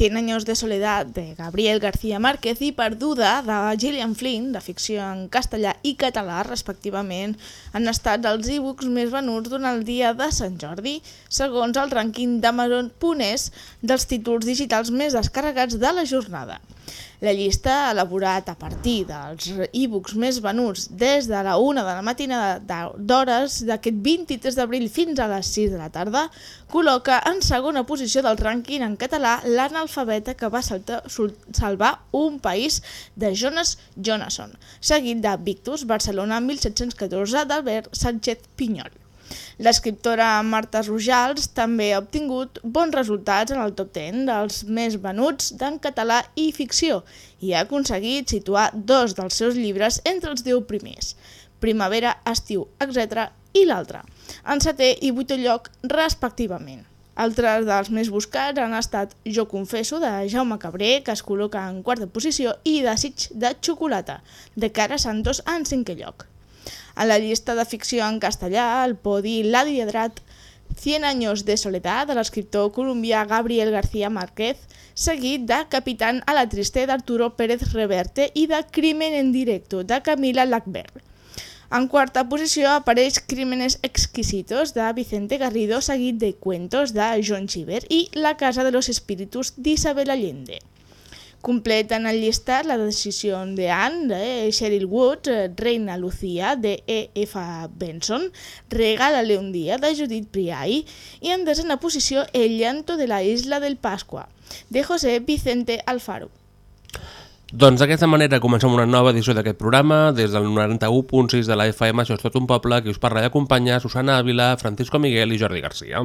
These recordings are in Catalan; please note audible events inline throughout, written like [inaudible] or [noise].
Cien años de soledad de Gabriel García Márquez i Perduda de Gillian Flynn, de ficció en castellà i català, respectivament, han estat els e-books més venuts durant el dia de Sant Jordi, segons el rànquing d'Amazon.es dels títols digitals més descarregats de la jornada. La llista, elaborat a partir dels e-books més venuts des de la 1 de la matinada d'hores d'aquest 23 d'abril fins a les 6 de la tarda, col·loca en segona posició del rànquing en català l'analfabeta que va salvar un país de Jonas Jonasson, seguit de Victus, Barcelona 1714 d'Albert Sánchez Pinyol. L'escriptora Marta Rojals també ha obtingut bons resultats en el top 10 dels més venuts d'en català i ficció i ha aconseguit situar dos dels seus llibres entre els 10 primers, Primavera, Estiu, etc. i l'altre, en setè i vuitè lloc respectivament. Altres dels més buscats han estat Jo confesso, de Jaume Cabré, que es col·loca en quarta posició, i Desig de xocolata, de Cara Santos, en cinquè lloc. A la llista de ficció en castellà, el podi l'ha liderat 100 años de soledad de l'escriptor colombià Gabriel García Márquez, seguit de Capitán a la triste d'Arturo Pérez Reverte i de Crimen en directo de Camila Lackberg. En quarta posició apareix Crímenes exquisitos de Vicente Garrido, seguit de Cuentos de John Chiver i La casa de los espíritus d'Isabel Allende. Completen el llistat la decisió de Anne de Cheryl Woods, Reina Lucía de E.F. Benson, Regálale un dia de Judith Priai i en desena posició El llanto de la isla del Pasqua de José Vicente Alfaro. Doncs d'aquesta manera comencem una nova edició d'aquest programa. Des del 91.6 de la FM, això és tot un poble, que us parla i acompanya Susana Ávila, Francisco Miguel i Jordi Garcia.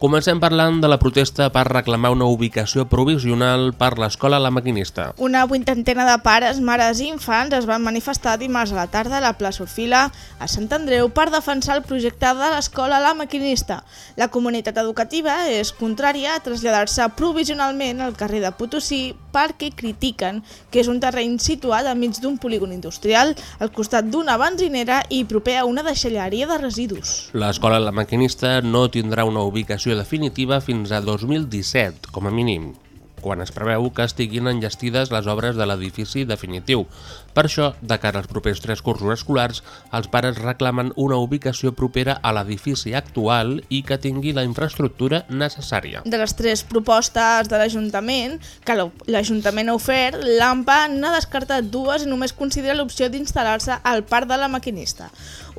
Comencem parlant de la protesta per reclamar una ubicació provisional per l'escola La Maquinista. Una vuitantena de pares, mares i infants es van manifestar dimarts a la tarda a la plaça Orfila a Sant Andreu per defensar el projecte de l'escola La Maquinista. La comunitat educativa és contrària a traslladar-se provisionalment al carrer de Potosí perquè critiquen que és un terreny situat enmig d'un polígon industrial al costat d'una benzinera i proper a una deixalleria de residus. L'escola La Maquinista no tindrà una ubicació definitiva fins a 2017, com a mínim, quan es preveu que estiguin enllestides les obres de l'edifici definitiu. Per això, de cara als propers tres cursos escolars, els pares reclamen una ubicació propera a l'edifici actual i que tingui la infraestructura necessària. De les tres propostes de l'Ajuntament que l'Ajuntament ha ofert, l'AMPA n'ha descartat dues i només considera l'opció d'instal·lar-se al Parc de la Maquinista.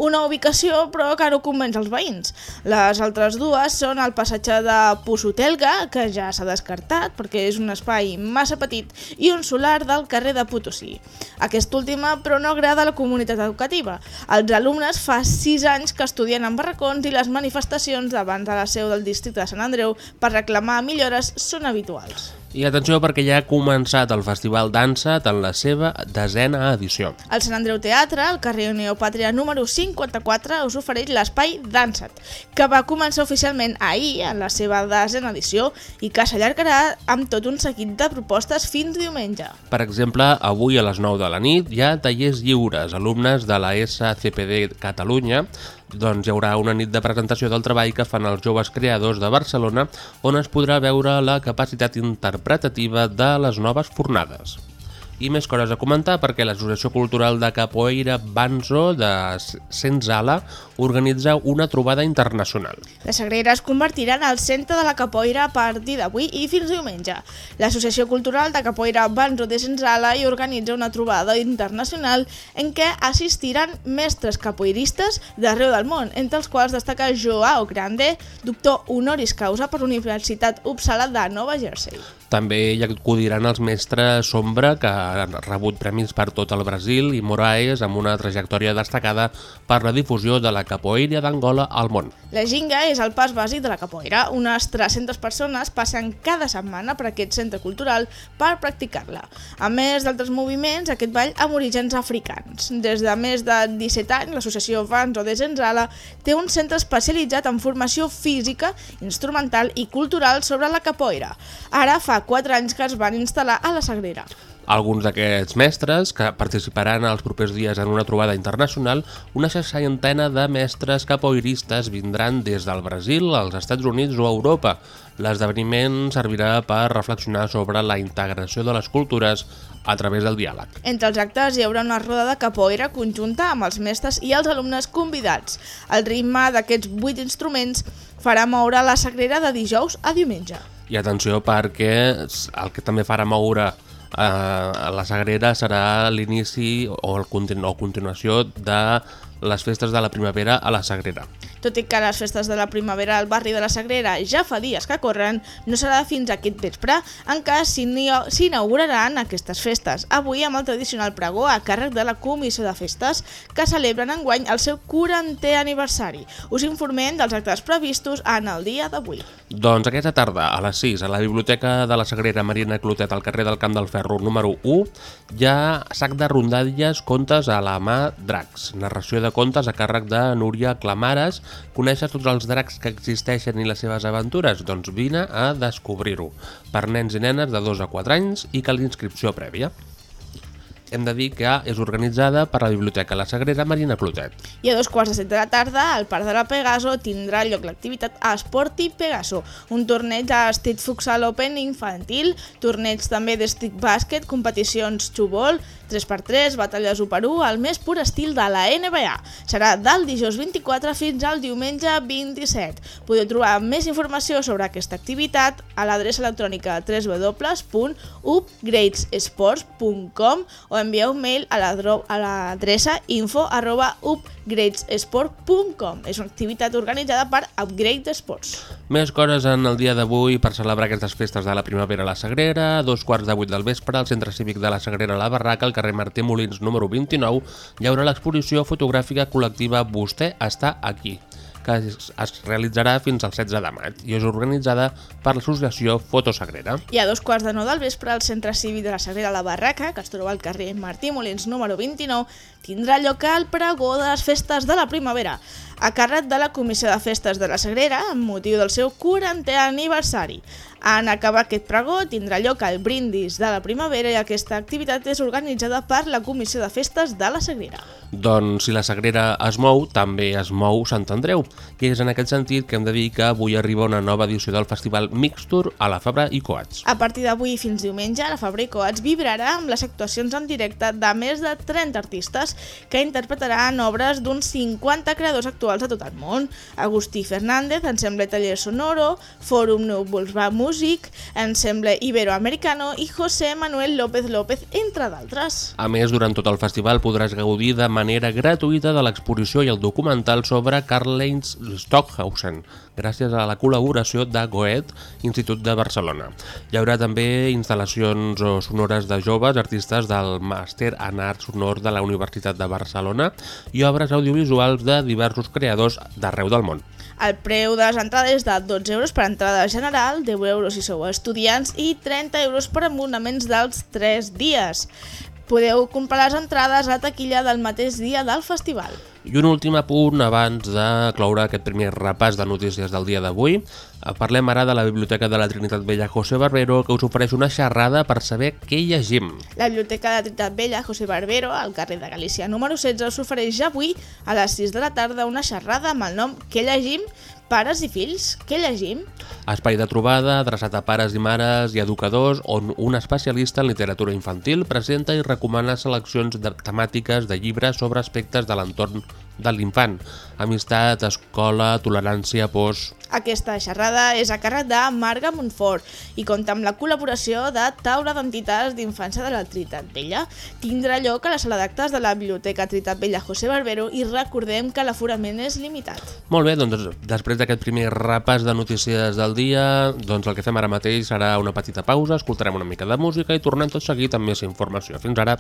Una ubicació, però, que no convenç els veïns. Les altres dues són el passatge de Pussutelga, que ja s'ha descartat perquè és un espai massa petit, i un solar del carrer de Potosí. Aquesta última, però, no agrada a la comunitat educativa. Els alumnes fa 6 anys que estudien en barracons i les manifestacions davant de la seu del districte de Sant Andreu per reclamar millores són habituals. I atenció perquè ja ha començat el Festival Dansa en la seva desena edició. El Sant Andreu Teatre, al carrer Neopàtria número 54, us ofereix l'espai Dansa't, que va començar oficialment ahir en la seva desena edició i que s'allargarà amb tot un seguit de propostes fins diumenge. Per exemple, avui a les 9 de la nit hi ha tallers lliures. Alumnes de la SCPD Catalunya doncs hi haurà una nit de presentació del treball que fan els joves creadors de Barcelona on es podrà veure la capacitat interpretativa de les noves fornades. I més coses a comentar perquè l'Associació Cultural de Capoeira Banzo de Senzala organitza una trobada internacional. La Sagrera es convertirà en el centre de la capoeira a partir d'avui i fins diumenge. L'Associació Cultural de Capoeira Banzo de Senzala hi organitza una trobada internacional en què assistiran mestres capoeiristes d'arreu del món, entre els quals destaca Joao Grande, doctor honoris causa per la Universitat Uppsala de Nova Jersey. També hi acudiran els mestres Sombra, que han rebut premis per tot el Brasil, i Moraes, amb una trajectòria destacada per la difusió de la capoeira d'Angola al món. La ginga és el pas bàsic de la capoeira. Unes 300 persones passen cada setmana per aquest centre cultural per practicar-la. A més d'altres moviments, aquest ball amb orígens africans. Des de més de 17 anys, l'associació Vanzo de Zenzala té un centre especialitzat en formació física, instrumental i cultural sobre la capoeira. Ara fa 4 anys que es van instal·lar a la Sagrera. Alguns d'aquests mestres, que participaran els propers dies en una trobada internacional, una seixantena de mestres capoeiristes vindran des del Brasil, als Estats Units o Europa. L'esdeveniment servirà per reflexionar sobre la integració de les cultures a través del diàleg. Entre els actes hi haurà una roda de capoeira conjunta amb els mestres i els alumnes convidats. El ritme d'aquests vuit instruments farà moure la Sagrera de dijous a diumenge. I atenció perquè el que també farà moure eh, la Sagrera serà l'inici o, continu o continuació de les festes de la primavera a la Sagrera. Tot i que les festes de la primavera al barri de la Sagrera ja fa dies que corren, no serà fins aquest vespre en què s'inauguraran aquestes festes. Avui amb el tradicional pregó a càrrec de la Comissió de Festes que celebren enguany el seu 40è aniversari. Us informem dels actes previstos en el dia d'avui. Doncs aquesta tarda, a les 6, a la Biblioteca de la Sagrera Marina Clotet, al carrer del Camp del Ferro, número 1, hi ha sac de rondalles, contes a la mà dracs. Narració de contes a càrrec de Núria Clamares. Coneixes tots els dracs que existeixen i les seves aventures? Doncs vine a descobrir-ho. Per nens i nenes de 2 a 4 anys i cal inscripció prèvia. Hem de dir que és organitzada per la Biblioteca La Sagrera Marina Clotet. I a dos quarts de set de la tarda, al Parc de la Pegaso tindrà lloc l'activitat Esporti Pegaso, un torneig de Street Futsal Open infantil, torneig també de Stick Basket, competicions xubol, 3x3, batalles 1x1, al més pur estil de la NBA. Serà del dijous 24 fins al diumenge 27. Podeu trobar més informació sobre aquesta activitat a l'adreça electrònica www.upgradesports.com o envieu un mail a l'adreça info arroba upgradesport.com. És una activitat organitzada per Upgrade Sports. Més coses en el dia d'avui per celebrar aquestes festes de la primavera a la Sagrera. A dos quarts de vuit del vespre, al Centre Cívic de la Sagrera a la Barraca, al carrer Martí Molins número 29, hi haurà l'exposició fotogràfica col·lectiva Vostè està aquí que es es realitzarà fins al 16 de maig i és organitzada per l'associació Fotosagrera. I a dos quarts de nou del vespre, al Centre Cívic de la Sagrera La Barraca, que es troba al carrer Martí Molins número 29, tindrà lloc el pregó de les festes de la primavera, a càrrec de la Comissió de Festes de la Sagrera, amb motiu del seu 40è aniversari. En acabar aquest pregó tindrà lloc el brindis de la primavera i aquesta activitat és organitzada per la Comissió de Festes de la Sagrera. Doncs si la Sagrera es mou, també es mou Sant Andreu. I és en aquest sentit que hem de dir que avui arriba una nova edició del festival Mixtur a la Fabra i Coats. A partir d'avui fins diumenge, la Fabra i Coats vibrarà amb les actuacions en directe de més de 30 artistes que interpretaran obres d'uns 50 creadors actuals de tot el món. Agustí Fernández, Ensemble Taller Sonoro, Fòrum Núvols Va Music, Ensemble Iberoamericano i José Manuel López López, entre d'altres. A més, durant tot el festival podràs gaudir de manera gratuïta de l'exposició i el documental sobre Karl-Heinz Stockhausen, gràcies a la col·laboració de Goethe, Institut de Barcelona. Hi haurà també instal·lacions sonores de joves, artistes del Màster en Art Sonor de la Universitat de Barcelona i obres audiovisuals de diversos creadors d'arreu del món. El preu de les entrades és de 12 euros per entrada general, 10 euros si sou estudiants i 30 euros per abonaments dels 3 dies. Podeu comprar les entrades a la taquilla del mateix dia del festival. I un últim apunt abans de cloure aquest primer repàs de notícies del dia d'avui. Parlem ara de la Biblioteca de la Trinitat Vella José Barbero, que us ofereix una xerrada per saber què llegim. La Biblioteca de la Trinitat Vella, José Barbero, al carrer de Galícia número 16, us ofereix avui a les 6 de la tarda una xerrada amb el nom Què llegim? Pares i fills, què llegim? Espai de trobada adreçat a pares i mares i educadors on un especialista en literatura infantil presenta i recomana seleccions de temàtiques de llibres sobre aspectes de l'entorn de l'infant. Amistat, escola, tolerància, pors... Aquesta xerrada és a càrrec de Marga Montfort i compta amb la col·laboració de Taula d'Entitats d'Infància de la Trinitat Vella. Tindrà lloc a la sala d'actes de la Biblioteca Trinitat Vella José Barbero i recordem que l'aforament és limitat. Molt bé, doncs després d'aquest primer repàs de notícies del dia, doncs el que fem ara mateix serà una petita pausa, escoltarem una mica de música i tornem tot seguit amb més informació. Fins ara.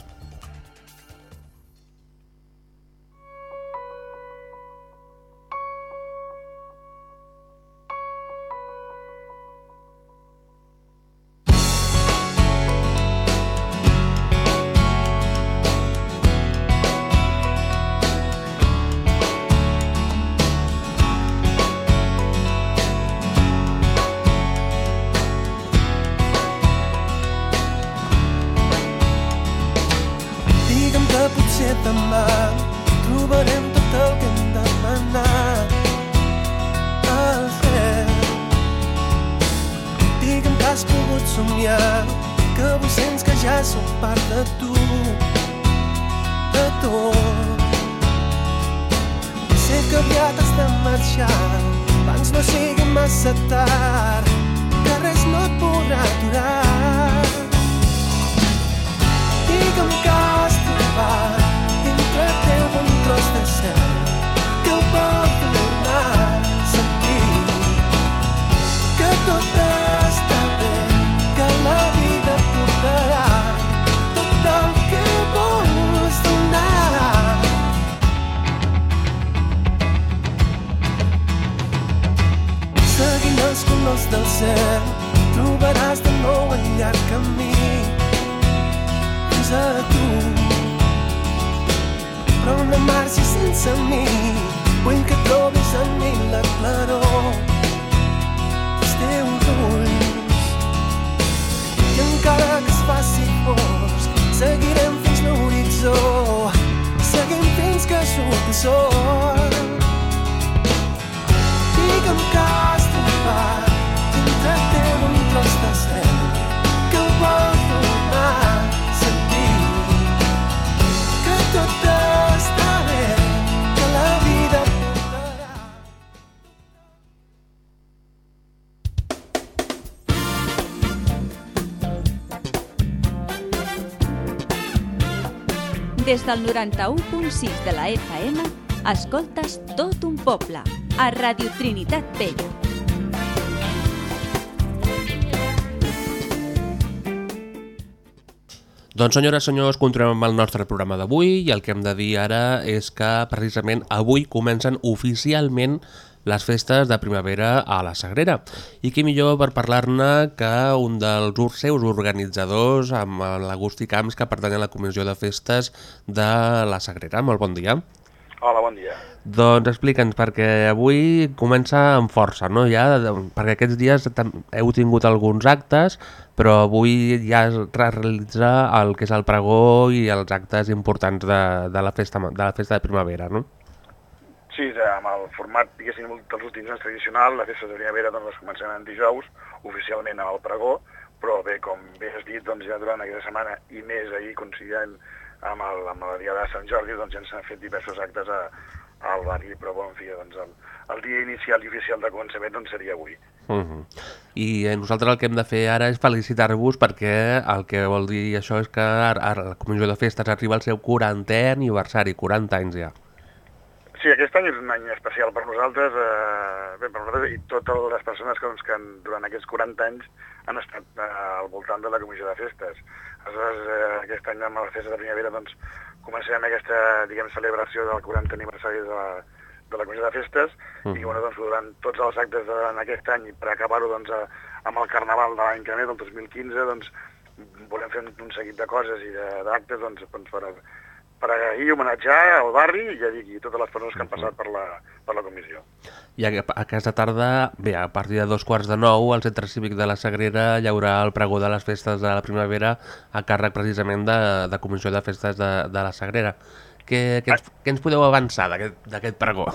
Del 91.6 de la FM, escoltes tot un poble, a Radio Trinitat Vella. Doncs senyores, senyors, continuem amb el nostre programa d'avui i el que hem de dir ara és que precisament avui comencen oficialment les festes de primavera a la Sagrera. I qui millor per parlar-ne que un dels seus organitzadors, amb l'Agustí Camps, que pertany a la Comissió de Festes de la Sagrera. Molt bon dia. Hola, bon dia. Doncs explica'ns, perquè avui comença amb força, no? Ja, perquè aquests dies heu tingut alguns actes, però avui ja es realitza el que és el pregó i els actes importants de, de, la, festa, de la festa de primavera, no? Sí, eh, amb el format, diguéssim, dels últims anys tradicional, la festa de primavera doncs, les comencem en dijous, oficialment amb el pregó, però bé, com bé has dit, doncs ja durant aquesta setmana i més ahir coincidint amb, el, amb la dia de Sant Jordi, doncs ja s'han fet diversos actes a, al barri, però bon, fi, doncs el, el dia inicial i oficial de començament doncs, seria avui. Uh -huh. I eh, nosaltres el que hem de fer ara és felicitar-vos perquè el que vol dir això és que ara la Comissió de Festes arriba al seu 40è aniversari, 40 anys ja. Sí, aquest any és un any especial per nosaltres, eh, bé, per nosaltres i totes les persones que, doncs, que han, durant aquests 40 anys han estat eh, al voltant de la Comissió de Festes. Aleshores, eh, aquest any amb la festa de primavera doncs, comencem aquesta diguem, celebració del 40 aniversari de la, de la Comissió de Festes Mhm. i bueno, doncs, durant tots els actes durant aquest any i per acabar-ho doncs, a, amb el Carnaval de l'any que ve, del 2015, doncs, volem fer un, un seguit de coses i d'actes doncs, doncs, per, per agrair i homenatjar el barri i ja dic, i totes les persones que han passat per la, per la comissió. I a- aquesta tarda, bé, a partir de dos quarts de nou, al Centre Cívic de la Sagrera hi haurà el pregó de les festes de la primavera a càrrec precisament de, de Comissió de Festes de, de la Sagrera. Què, què, ens, què ens podeu avançar d'aquest d'aquest pregó?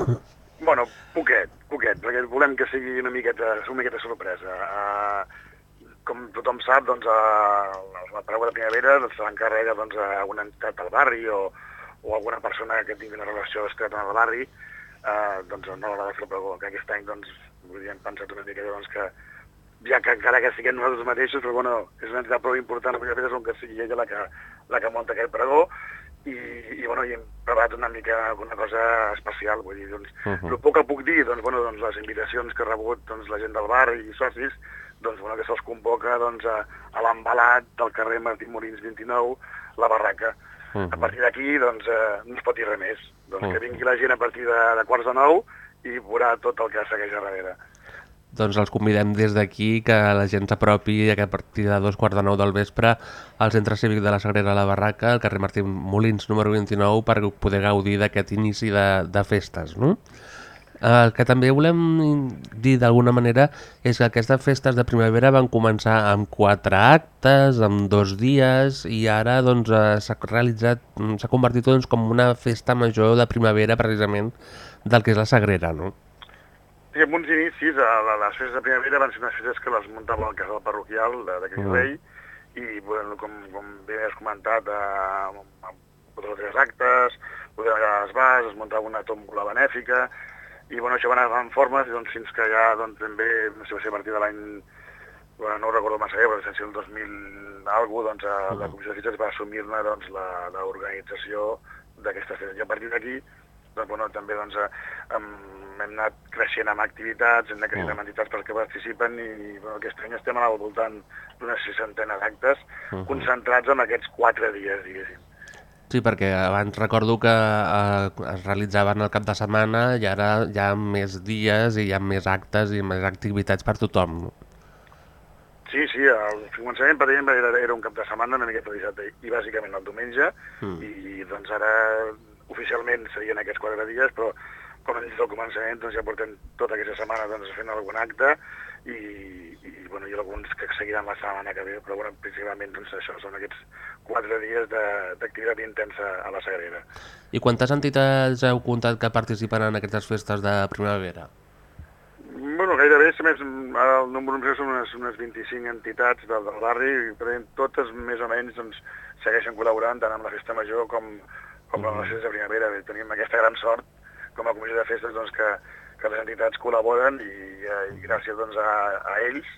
Bueno, poquet, poquet, perquè volem que sigui una miqueta, una miqueta sorpresa. Uh, com tothom sap, doncs, uh, la paraula de primavera doncs, se l'encarrega doncs, a una entitat del barri o, o alguna persona que tingui una relació estreta amb el barri, uh, doncs no l'haurà de fer el pregó. Que aquest any, doncs, hem pensat una miqueta doncs, que ja que encara que siguem nosaltres mateixos, però bueno, és una entitat prou important, perquè de fet és que sigui ella la que, la que munta aquest pregó, i, i, bueno, i hem preparat una mica una cosa especial, vull dir, doncs, uh -huh. el poc que puc dir, doncs, bueno, doncs, les invitacions que ha rebut doncs, la gent del bar i socis, doncs, bueno, que se'ls convoca doncs, a, a l'embalat del carrer Martí Molins 29, la barraca. Uh -huh. A partir d'aquí, doncs, eh, no es pot dir res més. Doncs uh -huh. que vingui la gent a partir de, de quarts de nou i veurà tot el que segueix a darrere doncs els convidem des d'aquí que la gent s'apropi a partir de dos quarts de nou del vespre al Centre Cívic de la Sagrera la Barraca, al carrer Martí Molins número 29, per poder gaudir d'aquest inici de, de festes. No? El que també volem dir d'alguna manera és que aquestes festes de primavera van començar amb quatre actes, amb dos dies, i ara doncs, eh, s'ha realitzat, s'ha convertit doncs, com una festa major de primavera precisament del que és la Sagrera, no? Sí, en uns inicis, a la, les festes de primavera van ser unes festes que les muntava el casal parroquial de, Cris Rei, i bueno, com, com bé has comentat, eh, amb dos o tres actes, podem anar a les bars, es muntava una tòmbola benèfica, i bueno, això va anar en formes doncs, fins que ja doncs, també, no sé, va ser a partir de l'any, bueno, no ho recordo massa bé, però sense el 2000 algú, doncs, a, la Comissió de Festes va assumir-ne doncs, l'organització d'aquestes festes. I a partir d'aquí, doncs, bueno, també doncs, amb, hem anat creixent amb activitats, hem anat creixent amb entitats perquè participen i bueno, aquest any estem al voltant d'una seixantena d'actes uh -huh. concentrats en aquests quatre dies, diguéssim. Sí, perquè abans recordo que eh, es realitzaven el cap de setmana i ara hi ha més dies i hi ha més actes i més activitats per tothom. Sí, sí, el començament per exemple era, era un cap de setmana una miqueta dissabte i bàsicament el diumenge mm. i doncs ara oficialment serien aquests quatre dies però com hem dit al començament, doncs ja portem tota aquesta setmana doncs, fent algun acte i, i, bueno, i alguns que seguiran la setmana que ve, però bueno, principalment doncs, això són aquests quatre dies d'activitat intensa a la Sagrera. I quantes entitats heu comptat que participen en aquestes festes de primavera? Bueno, gairebé, més, ara el número més són unes, unes 25 entitats del, del barri, i totes més o menys doncs, segueixen col·laborant tant amb la festa major com, com amb les festes de primavera. Tenim aquesta gran sort com a comissió de festes doncs, que, que les entitats col·laboren i, eh, i gràcies doncs, a, a ells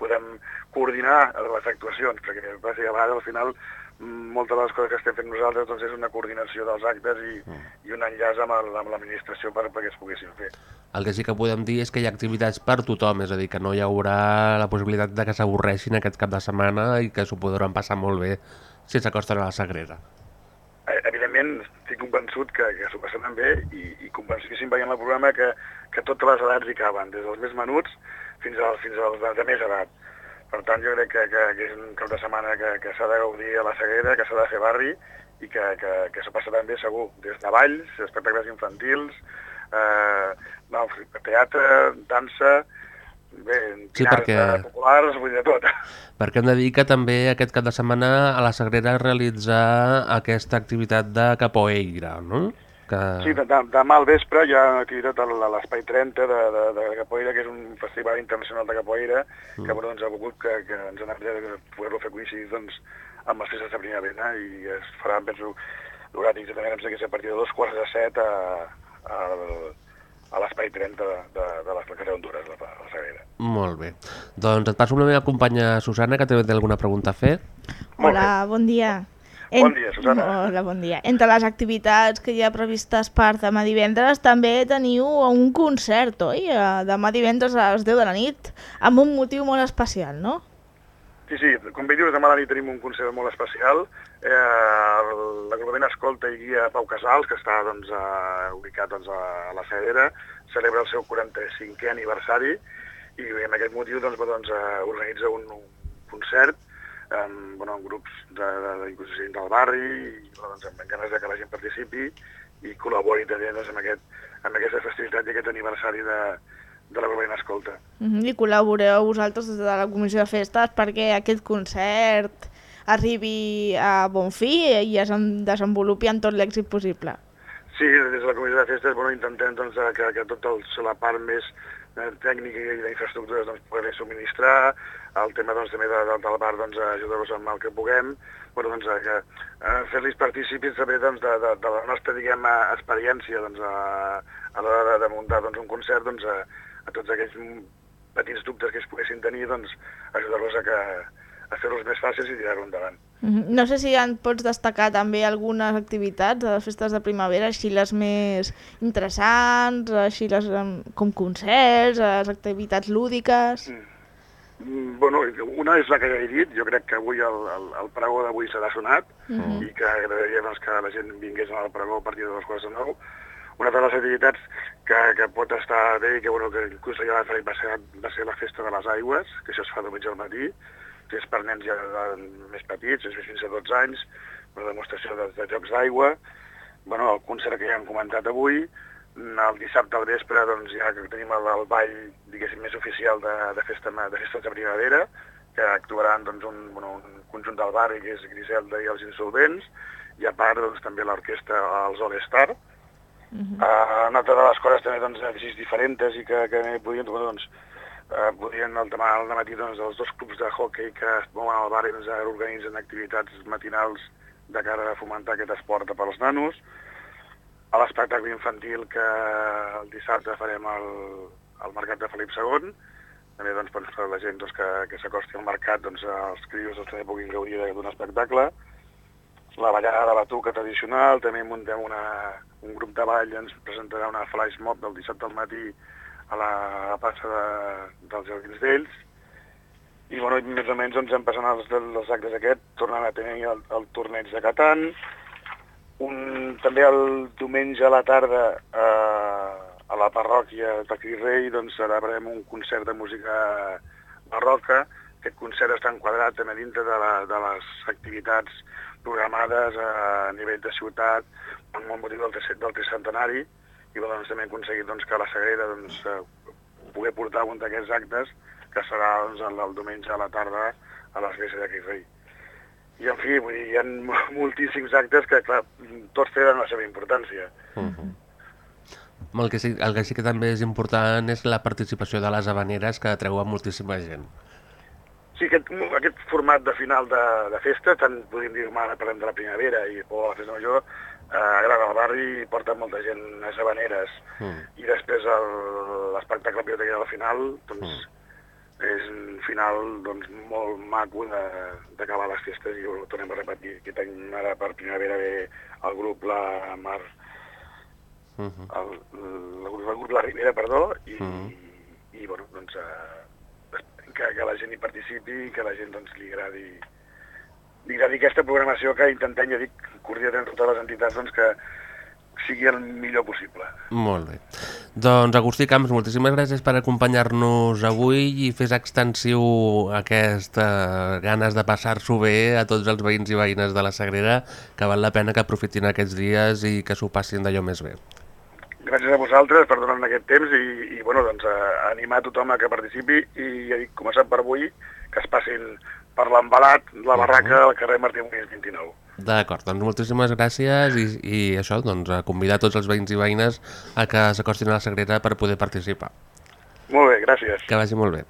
podem coordinar les actuacions, perquè a vegades al final moltes de les coses que estem fent nosaltres doncs, és una coordinació dels actes i, mm. i un enllaç amb l'administració per, perquè es poguessin fer. El que sí que podem dir és que hi ha activitats per tothom, és a dir, que no hi haurà la possibilitat de que s'avorreixin aquest cap de setmana i que s'ho podran passar molt bé si s'acosten a la Sagrera. Eh, evidentment, convençut que, que s'ho passaran bé i, i convençudíssim veient el programa que, que totes les edats hi caben, des dels més menuts fins als, fins als de, de més edat. Per tant, jo crec que, que, que és un cap de setmana que, que s'ha de gaudir a la Sagrera, que s'ha de fer barri i que, que, que s'ho passaran bé segur. Des de balls, espectacles infantils, eh, no, teatre, dansa, bé, sí, perquè... populars, vull dir tot. Perquè hem de dir que també aquest cap de setmana a la Sagrera realitza aquesta activitat de capoeira, no? Que... Sí, de, de, demà al vespre hi ha una activitat a l'Espai 30 de, de, de capoeira, que és un festival internacional de capoeira, mm. que bueno, ens ha volgut que, que ens ha de poder-lo fer coincidir doncs, amb les festes de primavera i es farà, penso, l'horari exactament, em sé que és a partir de dos quarts de set a, a, a l'espai 30 de, de, de la Casa d'Honduras, la, la Sagrera. Molt bé. Doncs et passo amb la meva companya Susana, que també té alguna pregunta a fer. Hola, bon dia. En... Bon dia, Susana. Hola, bon dia. Entre les activitats que hi ha previstes per demà divendres, també teniu un concert, oi? Eh, demà divendres a les 10 de la nit, amb un motiu molt especial, no? Sí, sí, com bé dius, demà a la nit tenim un concert molt especial. Eh, L'agrupament Escolta i Guia Pau Casals, que està doncs, eh, ubicat doncs, a la Cedera, celebra el seu 45è aniversari i amb aquest motiu doncs, doncs, eh, organitza un, un concert amb, bueno, amb grups de, de, de, del barri i doncs, amb ganes de que la gent participi i col·labori també doncs, amb, aquest, amb aquesta festivitat i aquest aniversari de, de la Globina Escolta. Mm -hmm. I col·laboreu vosaltres des de la Comissió de Festes perquè aquest concert arribi a bon fi i es desenvolupi amb tot l'èxit possible. Sí, des de la comissió de festes bueno, intentem doncs, que, que tota la part més eh, tècnica i d'infraestructures doncs, poder subministrar, el tema doncs, també de, de, del bar doncs, ajudar-los amb el que puguem, bueno, doncs, eh, que, eh, fer-los partícips també doncs, de, de, de la nostra diguem, experiència doncs, a, a l'hora de, de muntar doncs, un concert, doncs, a, a tots aquells petits dubtes que es poguessin tenir, doncs, ajudar-los a, que, fer-los més fàcils i tirar-ho endavant. Mhm. No sé si en pots destacar també algunes activitats de les festes de primavera, així les més interessants, així les com concerts, les activitats lúdiques... Mm, Bueno, una és la que ja he dit, jo crec que avui el, el, el pregó d'avui serà sonat Mhm. i que agradaria doncs, que la gent vingués al pregó a partir de les quarts de nou. Una de les activitats que, que pot estar bé que, bueno, que inclús ja va, fer, va, ser, va ser la festa de les aigües, que això es fa diumenge al matí, que és per nens ja de, més petits, és fins a 12 anys, una demostració de, de jocs d'aigua, bueno, el concert que ja hem comentat avui, el dissabte al vespre doncs, ja tenim el, el ball diguéssim més oficial de, de, festa, de festes de primavera, que actuaran doncs, un, bueno, un conjunt del barri que és Griselda i els Insolvents, i a part doncs, també l'orquestra els All Star. Uh, una altra de les coses també doncs, així diferents i que, que podien, doncs, eh, podien el demà al matí doncs, els dos clubs de hockey que es mouen al barri doncs, organitzen activitats matinals de cara a fomentar aquest esport per als nanos. A l'espectacle infantil que el dissabte farem al, al Mercat de Felip II, també doncs, per la gent doncs, que, que s'acosti al mercat, doncs, els crios doncs, també puguin gaudir d'un espectacle. La ballada de batuca tradicional, també muntem una, un grup de ball, ens presentarà una flash mob del dissabte al matí a la, a la de, dels Jardins d'Ells. I bueno, més o menys doncs, hem passat els, els actes aquest, tornant a tenir el, el torneig de Catan. Un, també el diumenge a la tarda eh, a la parròquia de Crirrei doncs, celebrem un concert de música barroca. Aquest concert està enquadrat també dintre de, la, de les activitats programades a nivell de ciutat amb el motiu del, del tricentenari i bueno, doncs, també hem aconseguit doncs, que la Sagrera doncs, eh, pugui portar un d'aquests actes que serà doncs, el, el diumenge a la tarda a l'església de Crirrei. I en fi, vull dir, hi ha [laughs] moltíssims actes que, clar, tots tenen la seva importància. El que, sí, el que sí que també és important és la participació de les habaneres que atreuen moltíssima gent. Sí, aquest, aquest format de final de, de festa, tant podríem dir, ara parlem de la primavera i, o la festa major, eh, agrada al barri i porta molta gent a habaneres. Mm. I després el- l'espectacle pirotècnic al final, doncs, és un final doncs, molt maco de- d'acabar les festes i ho tornem a repetir. Aquest any ara per primavera ve el grup La Mar, Uh -huh. el, el, grup- el grup La Ribera, perdó, i, Mhm. i bueno, doncs, eh, que, que la gent hi participi i que la gent doncs, li agradi li agradi aquesta programació que intentem, ja dic, coordinar totes les entitats doncs, que sigui el millor possible. Molt bé. Doncs Agustí Camps, moltíssimes gràcies per acompanyar-nos avui i fes extensiu aquesta ganes de passar-s'ho bé a tots els veïns i veïnes de la Sagrera, que val la pena que aprofitin aquests dies i que s'ho passin d'allò més bé. Gràcies a vosaltres per donar-me aquest temps i, i bueno, doncs, a, animar a tothom a que participi i ja dic, començant per avui, que es passin per l'embalat, la barraca, al carrer Martí Molins 29. D'acord, doncs moltíssimes gràcies i, i això, doncs, a convidar tots els veïns i veïnes a que s'acostin a la Sagrera per poder participar. Molt bé, gràcies. Que vagi molt bé.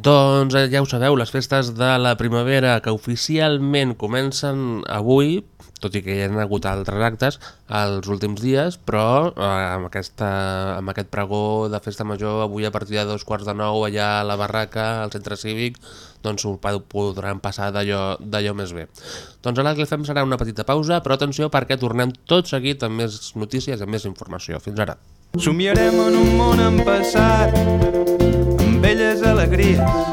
Doncs eh, ja ho sabeu, les festes de la primavera que oficialment comencen avui, tot i que hi ha hagut altres actes els últims dies, però eh, amb, aquesta, amb aquest pregó de festa major avui a partir de dos quarts de nou allà a la barraca, al centre cívic, doncs ho podran passar d'allò més bé. Doncs ara el que fem serà una petita pausa, però atenció perquè tornem tot seguit amb més notícies i amb més informació. Fins ara. Somiarem en un món empassat amb velles alegries.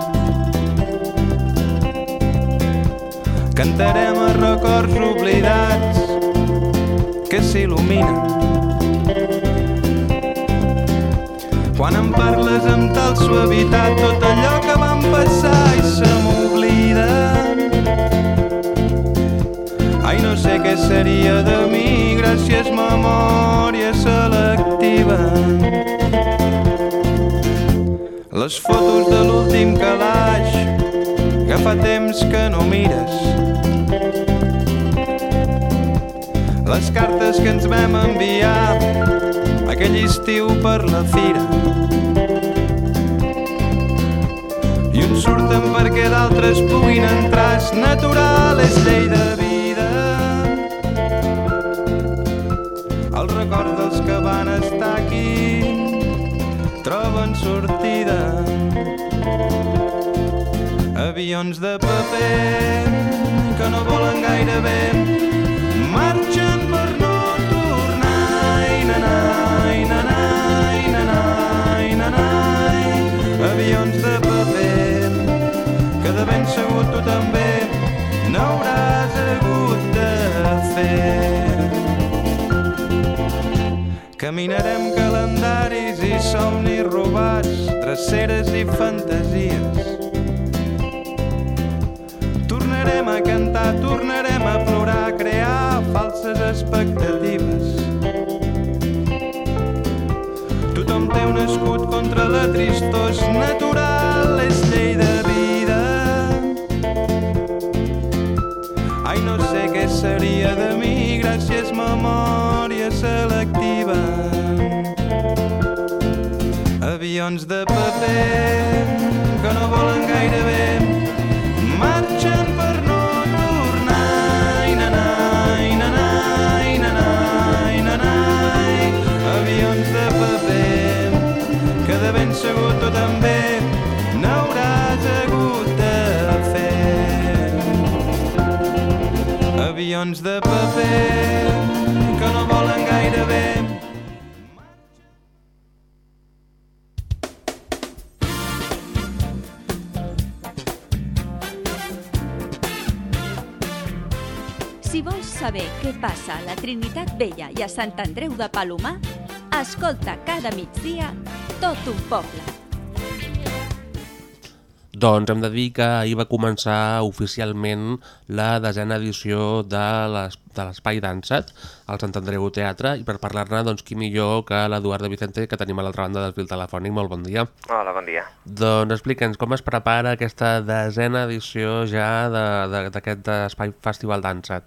Cantarem a records oblidats que s'il·luminen. Quan em parles amb tal suavitat tot allò que vam passar i se m'oblida. Ai, no sé què seria de mi gràcies memòria selectiva. Les fotos de l'últim calaix fa temps que no mires. Les cartes que ens vam enviar aquell estiu per la fira. I uns surten perquè d'altres puguin entrar, és natural, és llei de vida. Avions de paper que no volen gaire bé marxen per no tornar. I nanai, nanai, nanai, nanai. Avions de paper que de ben segur tu també n'hauràs hagut de fer. Caminarem calendaris i somnis robats, dreceres i fantasies. Tornarem a plorar, a crear falses expectatives. Tothom té un escut contra la tristor, natural, és llei de vida. Ai, no sé què seria de mi, gràcies memòria selectiva. Què passa a la Trinitat Vella i a Sant Andreu de Palomar, escolta cada migdia tot un poble. Doncs hem de dir que ahir va començar oficialment la desena edició de l'es- de l'Espai Dansat al Sant Andreu Teatre i per parlar-ne, doncs, qui millor que l'Eduard de Vicente, que tenim a l'altra banda del fil telefònic. Molt bon dia. Hola, bon dia. Doncs explica'ns com es prepara aquesta desena edició ja de- de- d'aquest Espai Festival Dansat.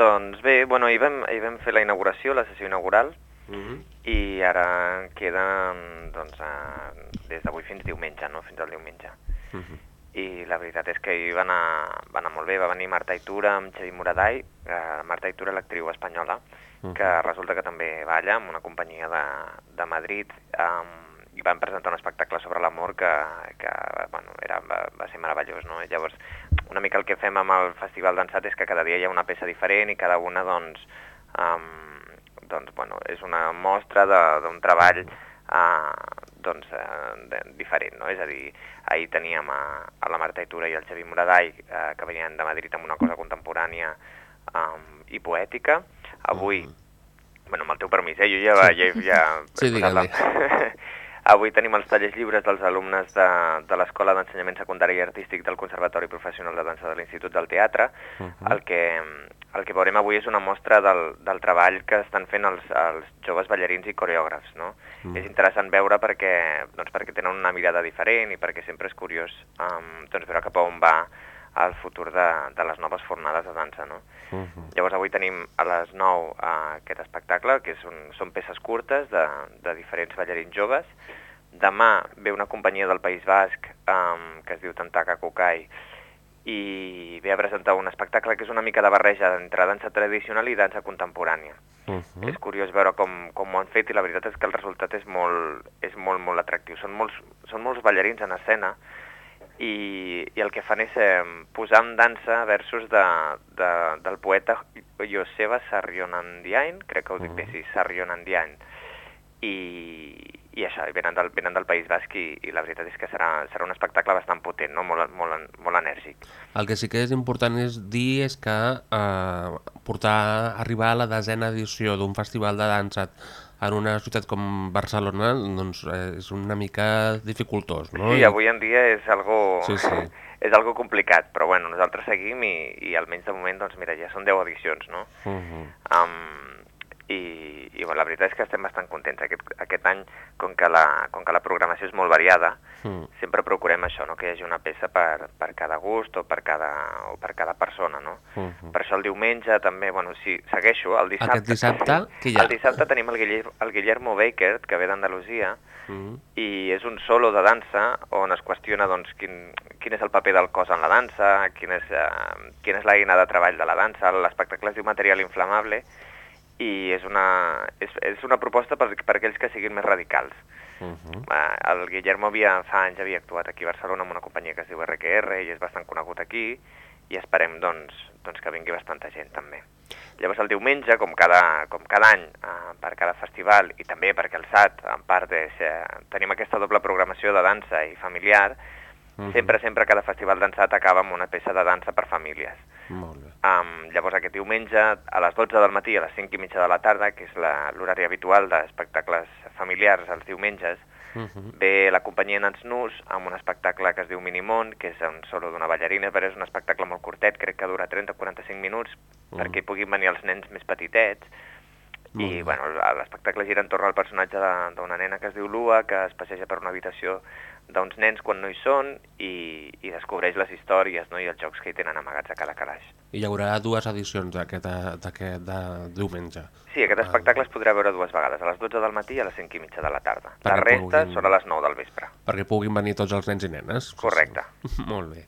Doncs bé, bueno, ahir vam, ahir vam fer la inauguració, la sessió inaugural, Mhm. i ara queda doncs, eh, des d'avui fins diumenge, no? fins al diumenge. Mhm. I la veritat és que ahir va anar, va anar molt bé, va venir Marta Itura amb Xavi Moradai, eh, Marta Itura l'actriu espanyola, que resulta que també balla amb una companyia de, de Madrid, um, i van presentar un espectacle sobre l'amor que, que bueno, era, va, va ser meravellós. No? Llavors, una mica el que fem amb el Festival Dansat és que cada dia hi ha una peça diferent i cada una doncs, um, doncs, bueno, és una mostra de- d'un treball uh, doncs, uh, de, diferent, no? És a dir, ahir teníem a, a la Marta Itura i el Xavi Moradai, uh, que venien de Madrid amb una cosa contemporània um, i poètica. Avui, bueno, amb el teu permís, eh? jo ja... ja, ja Sí, he posat la- [laughs] Avui tenim els tallers lliures dels alumnes de, de l'Escola d'Ensenyament Secundari i Artístic del Conservatori Professional de Dansa de l'Institut del Teatre. el, que, el que veurem avui és una mostra del, del treball que estan fent els, els joves ballarins i coreògrafs. No? És interessant veure perquè, doncs, perquè tenen una mirada diferent i perquè sempre és curiós um, doncs, veure cap a on va el futur de, de les noves fornades de dansa. No? Llavors avui tenim a les 9 uh, aquest espectacle, que són, són peces curtes de, de diferents ballarins joves. Demà ve una companyia del País Basc um, que es diu Tantaka Kukai i ve a presentar un espectacle que és una mica de barreja entre dansa tradicional i dansa contemporània. Mhm. És curiós veure com, com ho han fet i la veritat és que el resultat és molt, és molt, molt atractiu. Són molts, són molts ballarins en escena i, i el que fan és eh, posar en dansa versos de, de, del poeta Joseba Sarrionandiain, crec que ho dic bé, sí, Sarrionandiain, i, i això, venen del, venen del País Basc i, i la veritat és que serà, serà un espectacle bastant potent, no? molt, molt, molt enèrgic. El que sí que és important és dir és que eh, portar, arribar a la desena edició d'un festival de dansa en una ciutat com Barcelona doncs, eh, és una mica dificultós, no? Sí, avui en dia és algo, Sí, sí. [clears throat] és algo complicat, però bueno, nosaltres seguim i, i almenys de moment, doncs mira, ja són 10 edicions, no? Uh -huh. Um, i, i bueno, la veritat és que estem bastant contents. Aquest, aquest any, com que, la, com que la programació és molt variada, Mm. sempre procurem això, no? que hi hagi una peça per, per cada gust o per cada, o per cada persona. No? Mhm. Per això el diumenge també, bueno, sí, segueixo, el dissabte... Aquest dissabte, [laughs] hi ha? El dissabte tenim el, Guiller, el Guillermo Baker, que ve d'Andalusia, Mm. i és un solo de dansa on es qüestiona doncs, quin, quin és el paper del cos en la dansa, quin és, eh, quina és l'eina de treball de la dansa, l'espectacle es diu Material Inflamable, i és una, és, és una proposta per, per aquells que siguin més radicals. Mhm. Eh, el Guillermo havia, fa anys havia actuat aquí a Barcelona amb una companyia que es diu RQR i és bastant conegut aquí i esperem doncs, doncs que vingui bastanta gent també. Llavors el diumenge, com cada, com cada any, eh, per cada festival i també perquè el SAT, en part, és, eh, tenim aquesta doble programació de dansa i familiar, Mhm. sempre, sempre cada festival d'ensat acaba amb una peça de dansa per famílies. Molt bé. Um, llavors aquest diumenge a les 12 del matí a les 5 i mitja de la tarda, que és l'horari habitual d'espectacles familiars els diumenges, Mhm. ve la companyia Nans Nus amb un espectacle que es diu Minimont, que és un solo d'una ballarina, però és un espectacle molt curtet, crec que dura 30 o 45 minuts, Mm. perquè hi puguin venir els nens més petitets, Molt i bueno, l'espectacle gira entorn al personatge d'una nena que es diu Lua, que es passeja per una habitació d'uns nens quan no hi són i, i descobreix les històries no? i els jocs que hi tenen amagats a cada calaix. I hi haurà dues edicions d'aquest eh, de diumenge. Sí, aquest espectacle es podrà veure dues vegades, a les 12 del matí i a les 5 i mitja de la tarda. Perquè La resta puguin- són a les 9 del vespre. Perquè puguin venir tots els nens i nenes. Correcte. [laughs] Molt bé.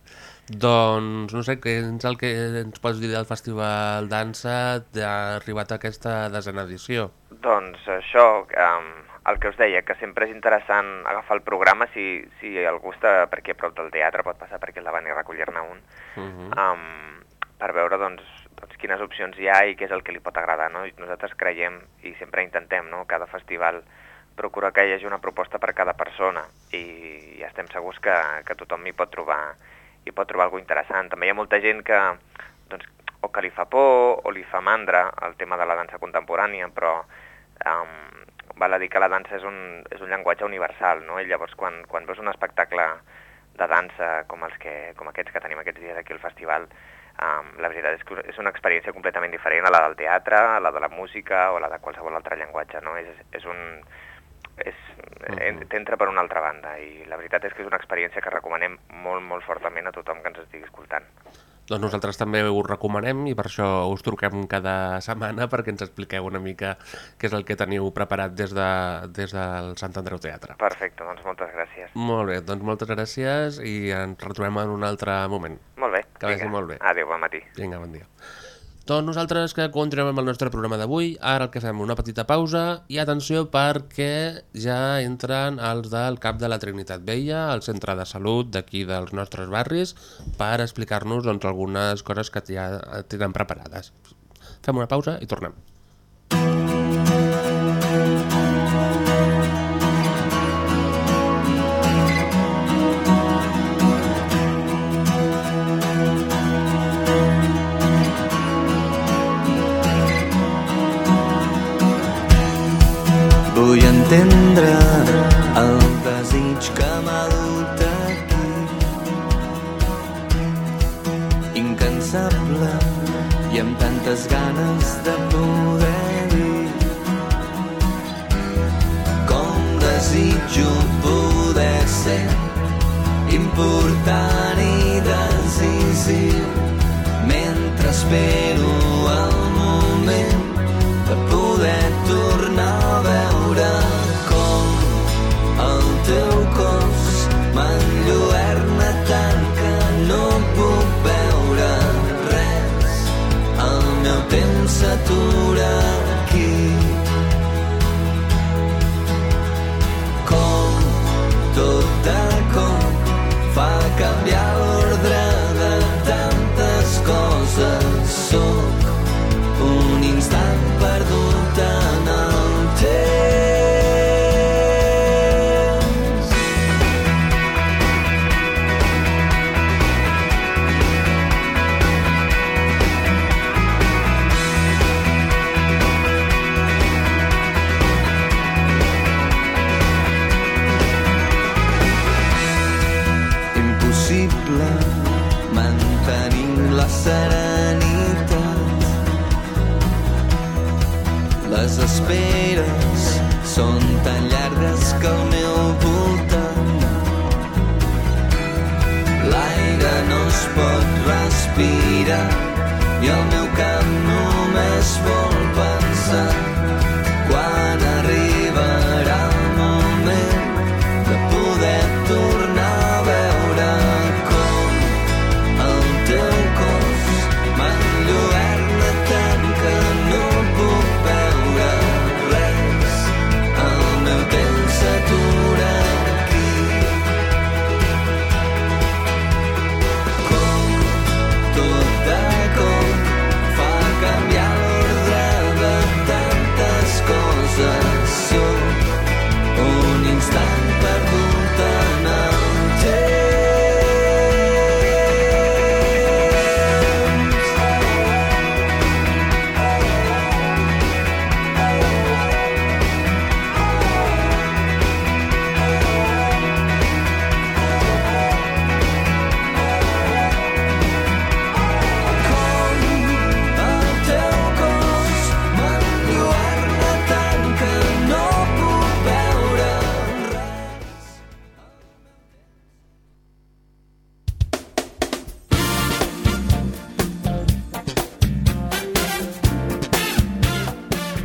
Doncs, no sé, què és el que ens pots dir del Festival Dansa ha arribat a aquesta desena edició? Doncs això, um, el que us deia, que sempre és interessant agafar el programa si, si algú està per aquí a prop del teatre, pot passar per aquí davant i recollir-ne un, Uh -huh. um, per veure doncs, doncs quines opcions hi ha i què és el que li pot agradar. No? I nosaltres creiem i sempre intentem, no? cada festival procurar que hi hagi una proposta per cada persona i, i estem segurs que, que tothom hi pot trobar hi pot trobar alguna interessant. També hi ha molta gent que doncs, o que li fa por o li fa mandra el tema de la dansa contemporània, però um, val a dir que la dansa és un, és un llenguatge universal, no? I llavors quan, quan veus un espectacle de dansa com, els que, com aquests que tenim aquests dies aquí al festival, um, la veritat és que és una experiència completament diferent a la del teatre, a la de la música o a la de qualsevol altre llenguatge, no? És, és un... És, t'entra per una altra banda i la veritat és que és una experiència que recomanem molt, molt fortament a tothom que ens estigui escoltant. Doncs nosaltres també ho recomanem i per això us truquem cada setmana perquè ens expliqueu una mica què és el que teniu preparat des, de, des del Sant Andreu Teatre. Perfecte, doncs moltes gràcies. Molt bé, doncs moltes gràcies i ens retrobem en un altre moment. Molt bé. Que vagi molt bé. Adéu, bon matí. Vinga, bon dia. Doncs nosaltres que continuem amb el nostre programa d'avui, ara el que fem una petita pausa i atenció perquè ja entren els del CAP de la Trinitat Vella, al centre de salut d'aquí dels nostres barris, per explicar-nos doncs, algunes coses que ja tenen preparades. Fem una pausa i tornem. Entendre el desig que m'ha dut aquí. Incansable i amb tantes ganes de poder dir Com desitjo poder ser important i decisiu mentre espero temps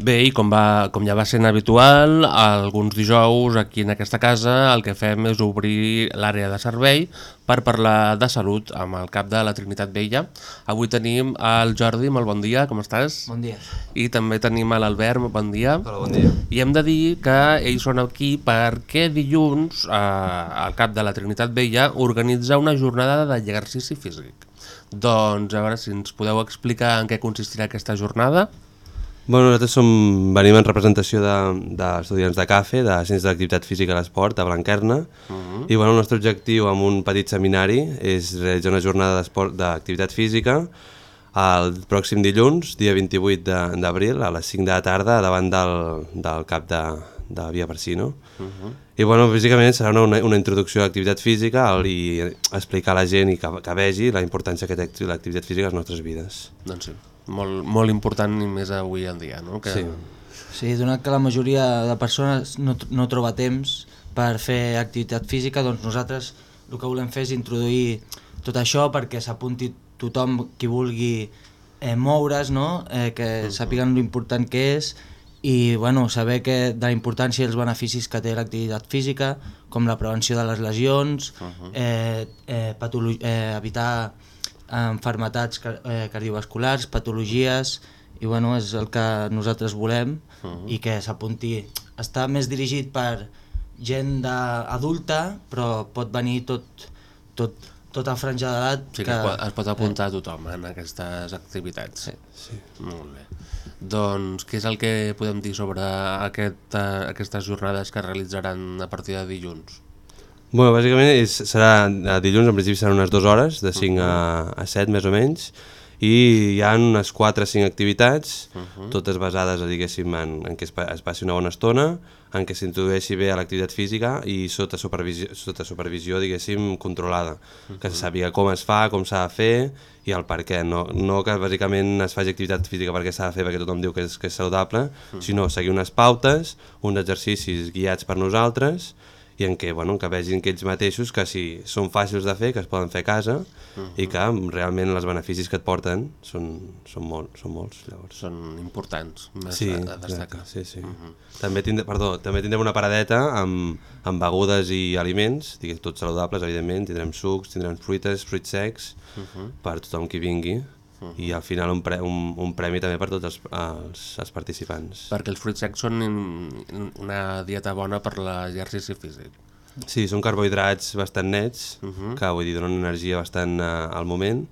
Bé, i com, va, com ja va sent habitual, alguns dijous aquí en aquesta casa el que fem és obrir l'àrea de servei per parlar de salut amb el cap de la Trinitat Vella. Avui tenim el Jordi, molt bon dia, com estàs? Bon dia. I també tenim a l'Albert, bon dia. Hola, bon dia. I hem de dir que ells són aquí perquè dilluns eh, el cap de la Trinitat Vella organitza una jornada d'exercici físic. Doncs a veure si ens podeu explicar en què consistirà aquesta jornada. Bueno, nosaltres som, venim en representació d'estudiants de, de CAFE, de Ciències d'Activitat Física i l'Esport, a Blanquerna, uh -huh. i bueno, el nostre objectiu amb un petit seminari és realitzar una jornada d'esport d'activitat física el pròxim dilluns, dia 28 d'abril, a les 5 de la tarda, davant del, del cap de, de Via Persino. Uh -huh. I bueno, bàsicament serà una, una introducció a l'activitat física i explicar a la gent i que, que vegi la importància que té l'activitat física a les nostres vides. Doncs sí, molt, molt important i més avui en dia, no? Que... Sí. sí, donat que la majoria de persones no, no troba temps per fer activitat física, doncs nosaltres el que volem fer és introduir tot això perquè s'apunti tothom qui vulgui eh, moure's, no? eh, que sàpiguen l'important que és i bueno, saber que de la importància i els beneficis que té l'activitat física, com la prevenció de les lesions, uh -huh. eh, eh, eh, evitar enfermetats car eh, cardiovasculars, patologies, i bueno, és el que nosaltres volem uh -huh. i que s'apunti. Està més dirigit per gent de, adulta, però pot venir tot, tot, tota franja d'edat. Sí, que, que es pot, apuntar eh. tothom en aquestes activitats. Sí, sí. Molt bé. Doncs què és el que podem dir sobre aquest, uh, aquestes jornades que es realitzaran a partir de dilluns? Bueno, bàsicament és, serà a dilluns, en principi seran unes dues hores, de 5 uh -huh. a, a 7 més o menys, i hi ha unes 4 o 5 activitats, uh -huh. totes basades, diguéssim, en, en què es, es passi una bona estona, en què s'introdueixi bé a l'activitat física i sota supervisió, sota supervisió diguéssim, controlada, uh -huh. que se sàpiga com es fa, com s'ha de fer i el per què, no, no que bàsicament es faci activitat física perquè s'ha de fer perquè tothom diu que és, que és saludable, uh -huh. sinó seguir unes pautes, uns exercicis guiats per nosaltres i en què, bueno, que vegin que ells mateixos que si són fàcils de fer, que es poden fer a casa uh -huh. i que realment els beneficis que et porten són, són, molt, són molts. Llavors. Són importants, més sí, a, a destacar. Sí, sí. Uh -huh. també, tindre, perdó, també tindrem una paradeta amb, amb begudes i aliments, diguem, tots saludables, evidentment, tindrem sucs, tindrem fruites, fruits secs, uh -huh. per tothom qui vingui. Uh -huh. i al final un, pre un, un premi també per tots els, els, els participants. Perquè els fruits secs són una dieta bona per l'exercici físic. Sí, són carbohidrats bastant nets, uh -huh. que vull dir, donen energia bastant uh, al moment,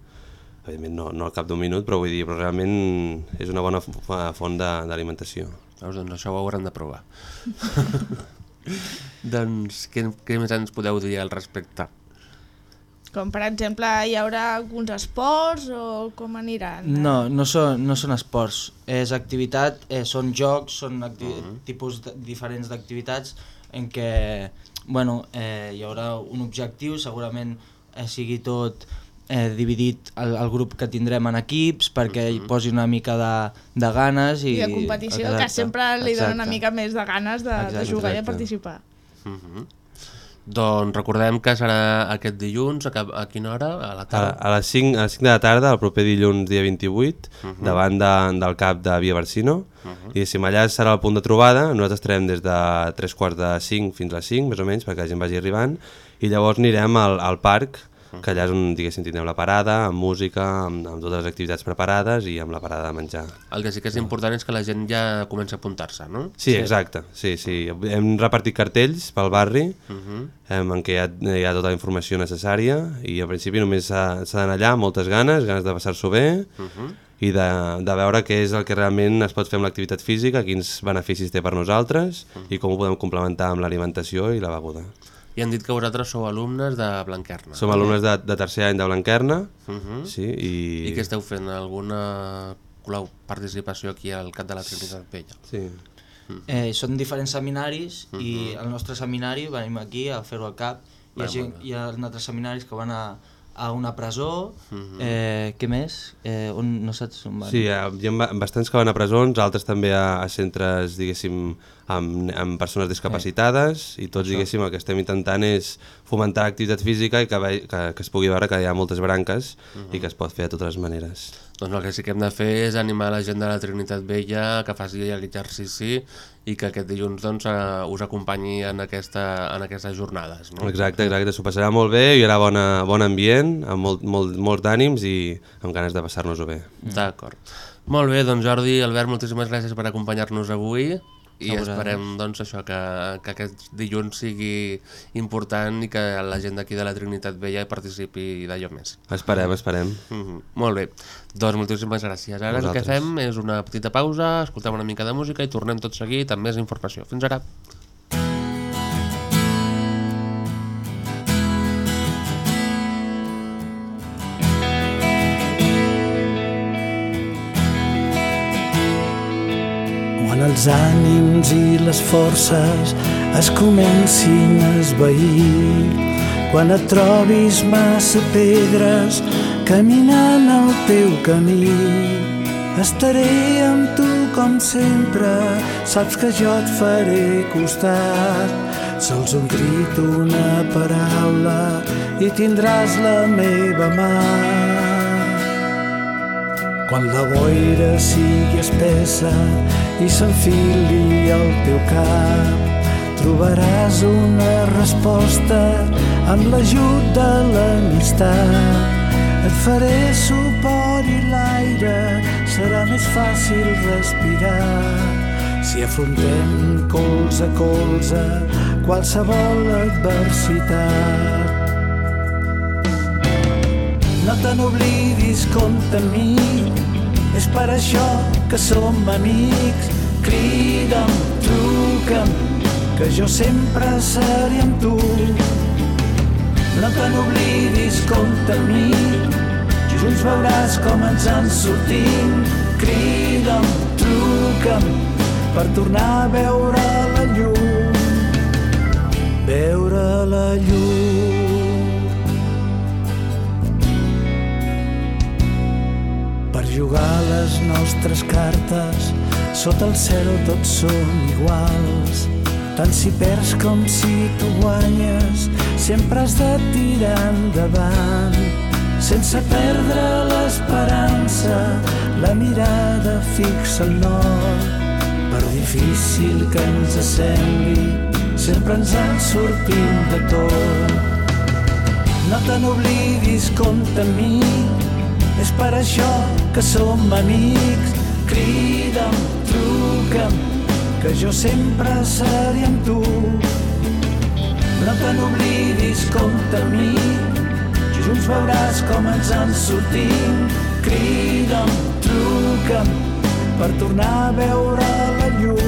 evidentment no, no al cap d'un minut, però vull dir, però realment és una bona font d'alimentació. Veus, doncs això ho haurem de provar. [laughs] doncs què, què més ens podeu dir al respecte? Com per exemple, hi haurà alguns esports o com aniran? No, no són, no són esports, és activitat, eh, són jocs, són uh -huh. tipus de, diferents d'activitats en què bueno, eh, hi haurà un objectiu, segurament eh, sigui tot eh, dividit el, el grup que tindrem en equips perquè uh -huh. hi posi una mica de, de ganes i, I de competició, exacte, que sempre li dona una mica més de ganes de, exacte, de jugar exacte. i de participar. Uh -huh. Doncs recordem que serà aquest dilluns, a, a quina hora? A, la tarda? a, a, les 5, a les 5 de la tarda, el proper dilluns dia 28, uh -huh. davant de, del cap de Via Barsino, uh -huh. i si allà serà el punt de trobada, nosaltres estarem des de 3 quarts de 5 fins a les 5, més o menys, perquè la gent vagi arribant, i llavors anirem al, al parc, que allà és on diguéssim tindrem la parada, amb música, amb, amb totes les activitats preparades i amb la parada de menjar. El que sí que és important és que la gent ja comença a apuntar-se, no? Sí, exacte, sí, sí. Hem repartit cartells pel barri Uh -huh. en què hi ha, hi ha tota la informació necessària i al principi només s'ha d'anar allà amb moltes ganes, ganes de passar-s'ho bé Uh -huh. i de, de veure què és el que realment es pot fer amb l'activitat física, quins beneficis té per nosaltres i com ho podem complementar amb l'alimentació i la beguda. I han dit que vosaltres sou alumnes de Blanquerna. Som alumnes de, de tercer any de Blanquerna Uh -huh. sí, i... I què esteu fent? Alguna participació aquí al Cap de la Trinitat Vella? Sí. Eh, són diferents seminaris i Mhm. el nostre seminari venim aquí a fer-ho al cap. Hi ha, gent, hi ha altres seminaris que van a, a una presó. Mhm. eh, què més? Eh, on, no saps on van? Sí, hi ha, bastants que van a presons, altres també a, a centres, diguéssim, amb, amb persones discapacitades i tots, Això. diguéssim, el que estem intentant és fomentar l'activitat física i que, ve, que, que es pugui veure que hi ha moltes branques i que es pot fer de totes les maneres. Doncs el que sí que hem de fer és animar la gent de la Trinitat Vella que faci l'exercici i que aquest dilluns doncs, eh, us acompanyi en, aquesta, en aquestes jornades. No? Exacte, exacte, s'ho passarà molt bé, hi haurà bona, bon ambient, amb molt, molt, molts d'ànims i amb ganes de passar-nos-ho bé. D'acord. Molt bé, doncs Jordi, Albert, moltíssimes gràcies per acompanyar-nos avui i vosaltres. esperem doncs, això que, que aquest dilluns sigui important i que la gent d'aquí de la Trinitat Vella participi d'allò més. Esperem, esperem. Mm -hmm. Molt bé, doncs moltíssimes gràcies. Ara el que Vosaltres. fem és una petita pausa, escoltem una mica de música i tornem tot seguit amb més informació. Fins ara. Els ànims i les forces es comencin a esvair, quan et trobis massa pedres caminant al teu camí, estaré amb tu com sempre, saps que jo et faré costat. Sols un crit, una paraula i tindràs la meva mà. Quan la boira sigui espessa i s'enfili al teu cap, trobaràs una resposta amb l'ajut de l'amistat. Et faré suport i l'aire serà més fàcil respirar si afrontem colze a colze qualsevol adversitat. No te n'oblidis, compta amb mi, és per això que som amics. Crida'm, truca'm, que jo sempre seré amb tu. No te n'oblidis, compta amb mi, junts veuràs com ens en sortim. Crida'm, truca'm, per tornar a veure la llum. Veure la llum. Jugar les nostres cartes. Sota el cel tots som iguals. Tant si perds com si tu guanyes sempre has de tirar endavant. Sense perdre l'esperança la mirada fixa al nord. Per difícil que ens sembli sempre ens en sortim de tot. No te n'oblidis, compta amb mi. És per això que som amics. Crida'm, truca'm, que jo sempre seré amb tu. No te n'oblidis, compta amb mi, junts veuràs com ens en sortim. Crida'm, truca'm, per tornar a veure la llum.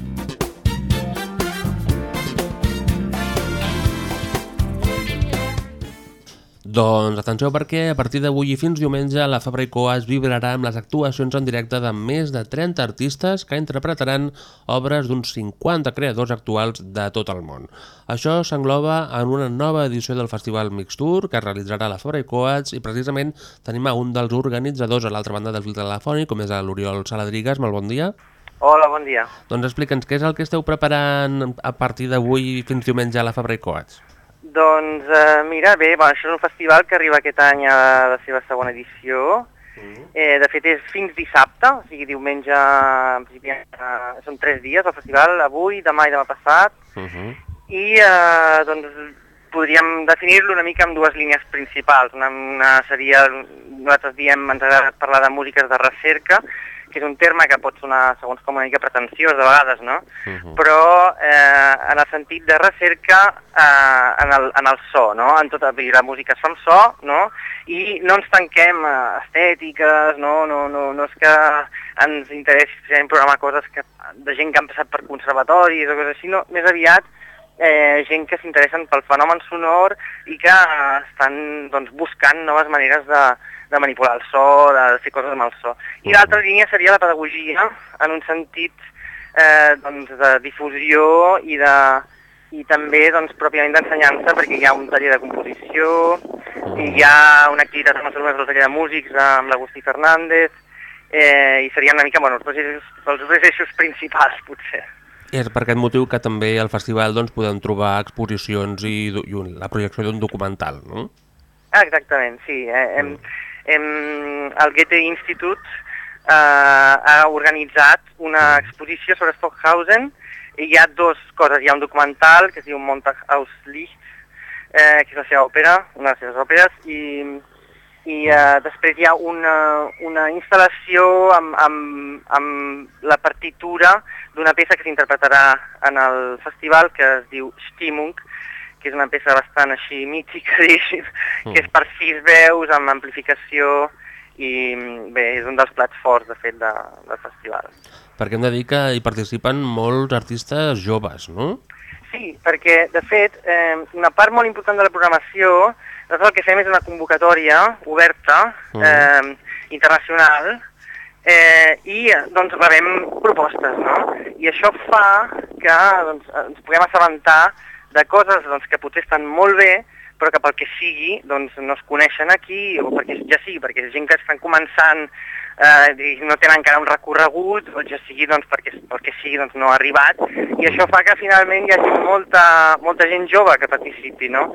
Doncs atenció perquè a partir d'avui i fins diumenge la Fabra i Coa es vibrarà amb les actuacions en directe de més de 30 artistes que interpretaran obres d'uns 50 creadors actuals de tot el món. Això s'engloba en una nova edició del Festival Mixtur que es realitzarà a la Fabra i Coats i precisament tenim a un dels organitzadors a l'altra banda del fil telefònic com és l'Oriol Saladrigues. Molt bon dia. Hola, bon dia. Doncs explica'ns què és el que esteu preparant a partir d'avui fins diumenge a la Fabra i Coats. Doncs eh, mira, bé, bueno, això és un festival que arriba aquest any a la seva segona edició. Eh, de fet, és fins dissabte, o sigui, diumenge, en principi, eh, són tres dies el festival, avui, demà i demà passat, Uh -huh. i eh, doncs podríem definir-lo una mica amb dues línies principals. Una, una seria, nosaltres diem, ens agrada parlar de músiques de recerca, que és un terme que pot sonar, segons com, una mica pretensiós de vegades, no? Però eh, en el sentit de recerca eh, en, el, en el so, no? En tota, la música es fa amb so, no? I no ens tanquem a estètiques, no? No, no, no és que ens interessi especialment programar coses que, de gent que han passat per conservatoris o coses així, no? Més aviat eh, gent que s'interessen pel fenomen sonor i que estan doncs, buscant noves maneres de, de manipular el so, de fer coses amb el so. I l'altra línia seria la pedagogia, en un sentit eh, doncs, de difusió i, de, i també doncs, pròpiament d'ensenyança, perquè hi ha un taller de composició, i hi ha una activitat amb els alumnes del taller de músics amb l'Agustí Fernández, eh, i serien una mica bueno, els, dos eixos, els dos eixos principals, potser. I és per aquest motiu que també al festival doncs, podem trobar exposicions i, i la projecció d'un documental, no? Ah, exactament, sí. Eh, hem, hem, el Goethe Institute eh, ha organitzat una exposició sobre Stockhausen i hi ha dues coses. Hi ha un documental que es diu Montag aus Licht, eh, que és la seva òpera, una de les seves òperes, i, i eh, després hi ha una, una instal·lació amb, amb, amb la partitura d'una peça que s'interpretarà en el festival que es diu Stimmung, que és una peça bastant així mítica, [laughs] diguéssim, que és per sis veus amb amplificació i bé, és un dels plats forts, de fet, de, del festival. Perquè hem de dir que hi participen molts artistes joves, no? Sí, perquè, de fet, eh, una part molt important de la programació, nosaltres el que fem és una convocatòria oberta, eh, internacional, eh, i doncs rebem propostes, no? I això fa que doncs, ens puguem assabentar de coses doncs, que potser estan molt bé, però que pel que sigui doncs, no es coneixen aquí, o perquè ja sigui perquè gent que estan començant eh, i no tenen encara un recorregut, o ja sigui doncs, perquè pel que sigui doncs, no ha arribat, i això fa que finalment hi hagi molta, molta gent jove que participi, no?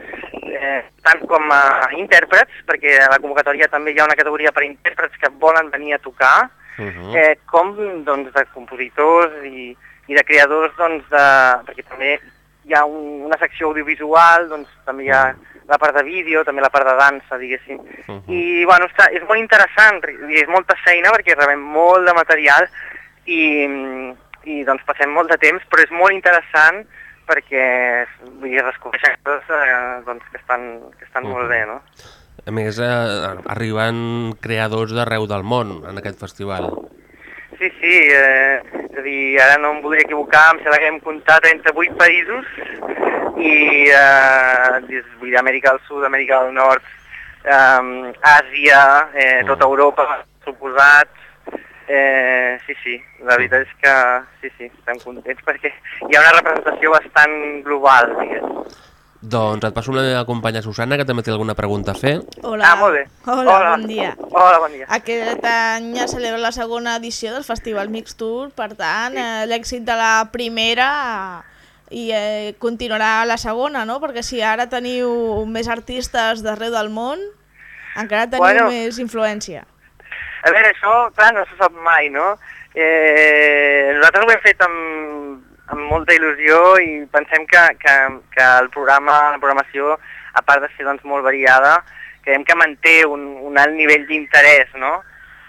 Eh, tant com a intèrprets, perquè a la convocatòria també hi ha una categoria per intèrprets que volen venir a tocar, eh, com doncs, de compositors i, i de creadors, doncs, de, perquè també hi ha un, una secció audiovisual, doncs també hi ha la part de vídeo, també la part de dansa, diguéssim. I bueno, està, és molt interessant i és molta feina perquè rebem molt de material i, i doncs passem molt de temps, però és molt interessant perquè vull dir, es descobreixen coses eh, doncs, que estan, que estan molt bé, no? A més, eh, arriben creadors d'arreu del món en aquest festival. Sí, sí, eh, és a dir, ara no em voldria equivocar, em sembla que hem comptat 38 països i eh, des- vull dir, Amèrica del Sud, Amèrica del Nord, eh, Àsia, eh, tota Europa, suposat, eh, sí, sí, la veritat és que sí, sí, estem contents perquè hi ha una representació bastant global, diguéssim. Doncs et passo la meva companya Susana, que també té alguna pregunta a fer. Hola. Ah, molt bé. Hola, Hola. bon dia. Hola, bon dia. Aquest any es celebra la segona edició del Festival Mix Tour, per tant, eh, l'èxit de la primera i eh, continuarà la segona, no? Perquè si ara teniu més artistes d'arreu del món, encara teniu Bueno. més influència. A veure, això, clar, no se sap mai, no? Eh, nosaltres ho hem fet amb, amb molta il·lusió i pensem que, que, que el programa, la programació, a part de ser doncs, molt variada, creiem que manté un, un alt nivell d'interès, no?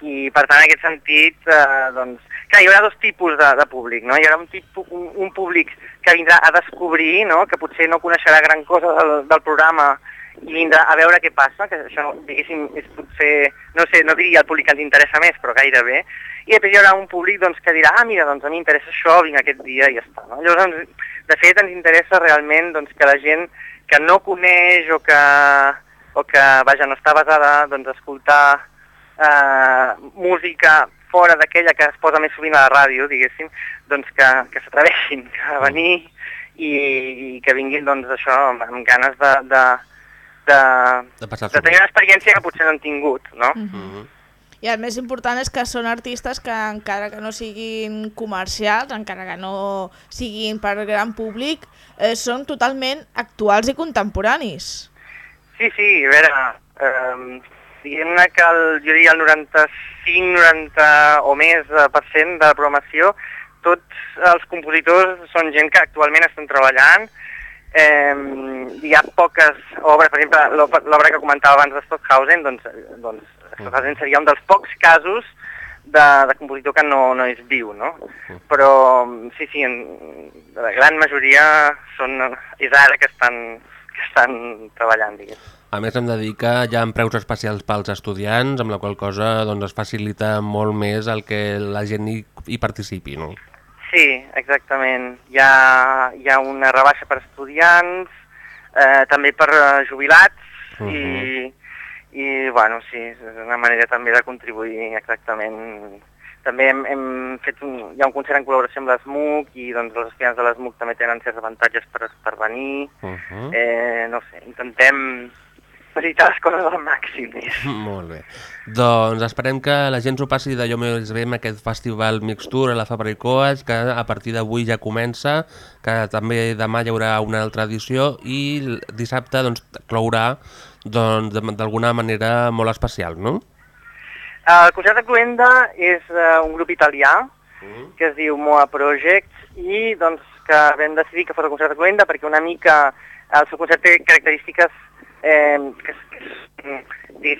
I per tant, en aquest sentit, eh, doncs, clar, hi haurà dos tipus de, de públic, no? Hi haurà un, tipus, un, un públic que vindrà a descobrir, no? Que potser no coneixerà gran cosa del, del programa i vindrà a veure què passa, que això, diguéssim, és potser, no sé, no diria el públic que ens interessa més, però gairebé, i després hi haurà un públic doncs, que dirà, ah, mira, doncs a mi m'interessa això, vinc aquest dia i ja està. No? Llavors, ens, de fet, ens interessa realment doncs, que la gent que no coneix o que, o que vaja, no està basada doncs, a escoltar eh, música fora d'aquella que es posa més sovint a la ràdio, diguéssim, doncs que, que s'atreveixin a venir i, i que vinguin doncs, això amb, amb ganes de, de, de, De de tenir una experiència que potser no han tingut, no? Mhm. I el més important és que són artistes que encara que no siguin comercials, encara que no siguin per gran públic, eh, són totalment actuals i contemporanis. Sí, sí, a veure, eh, diguem-ne que el, jo diria el 95, 90 o més eh, per cent de la programació, tots els compositors són gent que actualment estan treballant, eh, hi ha poques obres, per exemple, l'ob- l'obra que comentava abans de Stockhausen, doncs, eh, doncs Stockhausen seria un dels pocs casos de, de compositor que no, no és viu, no? Però sí, sí, en, la gran majoria són, és ara que estan, que estan treballant, diguem. A més, hem de dir que hi ha preus especials pels estudiants, amb la qual cosa doncs, es facilita molt més el que la gent hi, hi participi, no? Sí, exactament. Hi ha, hi ha una rebaixa per estudiants, eh, també per eh, jubilats, Mhm. i, i bueno, sí, és una manera també de contribuir exactament. També hem, hem fet un, hi ha un concert en col·laboració amb l'ESMUC i doncs els estudiants de l'ESMUC també tenen certs avantatges per, per venir. Uh -huh. eh, no sé, intentem facilitar les coses al màxim. diguéssim. [laughs] Molt bé. Doncs esperem que la gent s'ho passi d'allò més bé amb aquest festival Mixtur a la Fabra i Coats, que a partir d'avui ja comença, que també demà hi haurà una altra edició i dissabte doncs, clourà doncs, d'alguna manera molt especial, no? El concert de Cluenda és uh, un grup italià que es diu Moa Project i doncs que vam decidir que fos el concert de Cluenda perquè una mica el seu concert té característiques eh, que, que,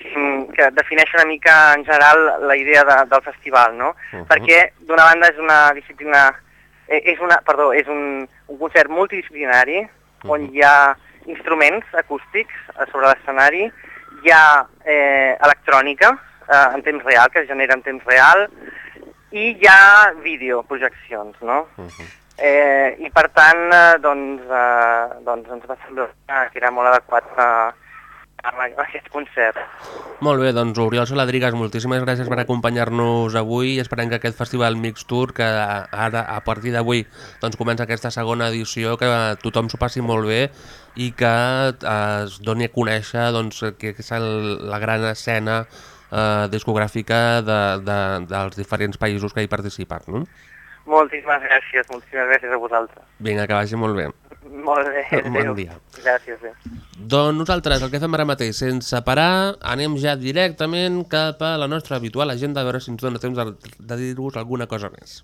que defineixen una mica en general la idea de, del festival, no? Mhm. Perquè d'una banda és una disciplina, eh, és una, perdó, és un, un concert multidisciplinari on hi ha instruments acústics sobre l'escenari, hi ha eh, electrònica eh, en temps real, que es genera en temps real, i hi ha vídeo, projeccions, no? Eh, I per tant, eh, doncs, eh, doncs ens va semblar que era molt adequat a aquest concert. Molt bé, doncs Oriol Saladrigues, moltíssimes gràcies per acompanyar-nos avui i esperem que aquest festival Mixtur, que ara a partir d'avui doncs, comença aquesta segona edició, que tothom s'ho passi molt bé i que eh, es doni a conèixer doncs, que és el, la gran escena eh, discogràfica de, de, dels diferents països que hi participen. No? Moltíssimes gràcies, moltíssimes gràcies a vosaltres. Vinga, que vagi molt bé. Molt bé, [laughs] Bon adéu. dia. Gràcies, adéu. Doncs nosaltres el que fem ara mateix, sense parar, anem ja directament cap a la nostra habitual agenda, a veure si ens dona temps de, de dir-vos alguna cosa més.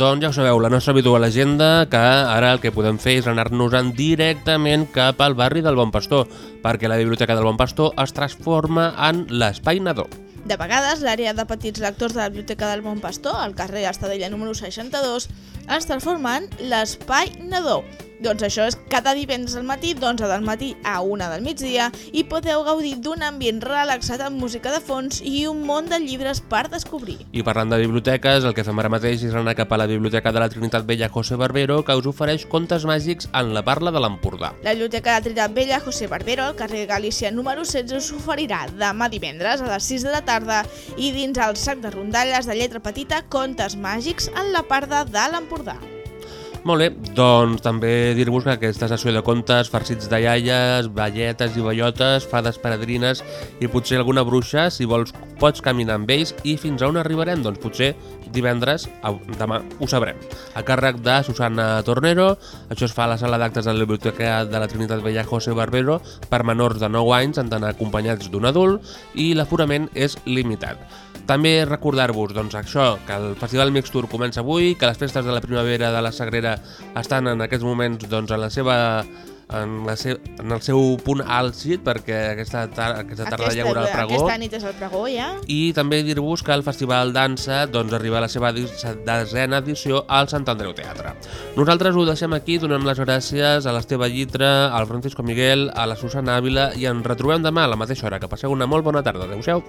Doncs ja ho sabeu, la nostra habitual agenda, que ara el que podem fer és anar-nos-en directament cap al barri del Bon Pastor, perquè la Biblioteca del Bon Pastor es transforma en l'Espai Nadó. De vegades, l'àrea de petits lectors de la Biblioteca del Bon Pastor, al carrer Estadella número 62, es transforma en l'Espai Nadó. Doncs això és cada divendres al matí, d'11 del matí a 1 del migdia, i podeu gaudir d'un ambient relaxat amb música de fons i un món de llibres per descobrir. I parlant de biblioteques, el que fem ara mateix és anar cap a la Biblioteca de la Trinitat Vella José Barbero, que us ofereix contes màgics en la parla de l'Empordà. La Biblioteca de Trinitat Vella José Barbero, al carrer Galícia número 16, us oferirà demà divendres a les 6 de la tarda i dins el sac de rondalles de lletra petita contes màgics en la parda de l'Empordà. Molt bé, doncs també dir-vos que aquesta sessió de contes farcits de iaies, balletes i bellotes, fades peregrines i potser alguna bruixa, si vols pots caminar amb ells i fins a on arribarem? Doncs potser divendres, demà, ho sabrem. A càrrec de Susana Tornero, això es fa a la sala d'actes de la Biblioteca de la Trinitat Vella José Barbero per menors de 9 anys, han d'anar acompanyats d'un adult i l'aforament és limitat. També recordar-vos doncs, això, que el Festival Mixtur comença avui, que les festes de la primavera de la Sagrera estan en aquests moments doncs, en la seva en, la se en el seu punt àlgid perquè aquesta, tar aquesta tarda hi haurà el pregó Aquesta nit és el pregó, ja. i també dir-vos que el Festival Dansa doncs, arriba a la seva desena edició al Sant Andreu Teatre. Nosaltres ho deixem aquí, donem les gràcies a l'Esteve Llitra, al Francisco Miguel, a la Susana Ávila i ens retrobem demà a la mateixa hora. Que passeu una molt bona tarda. Adéu-siau.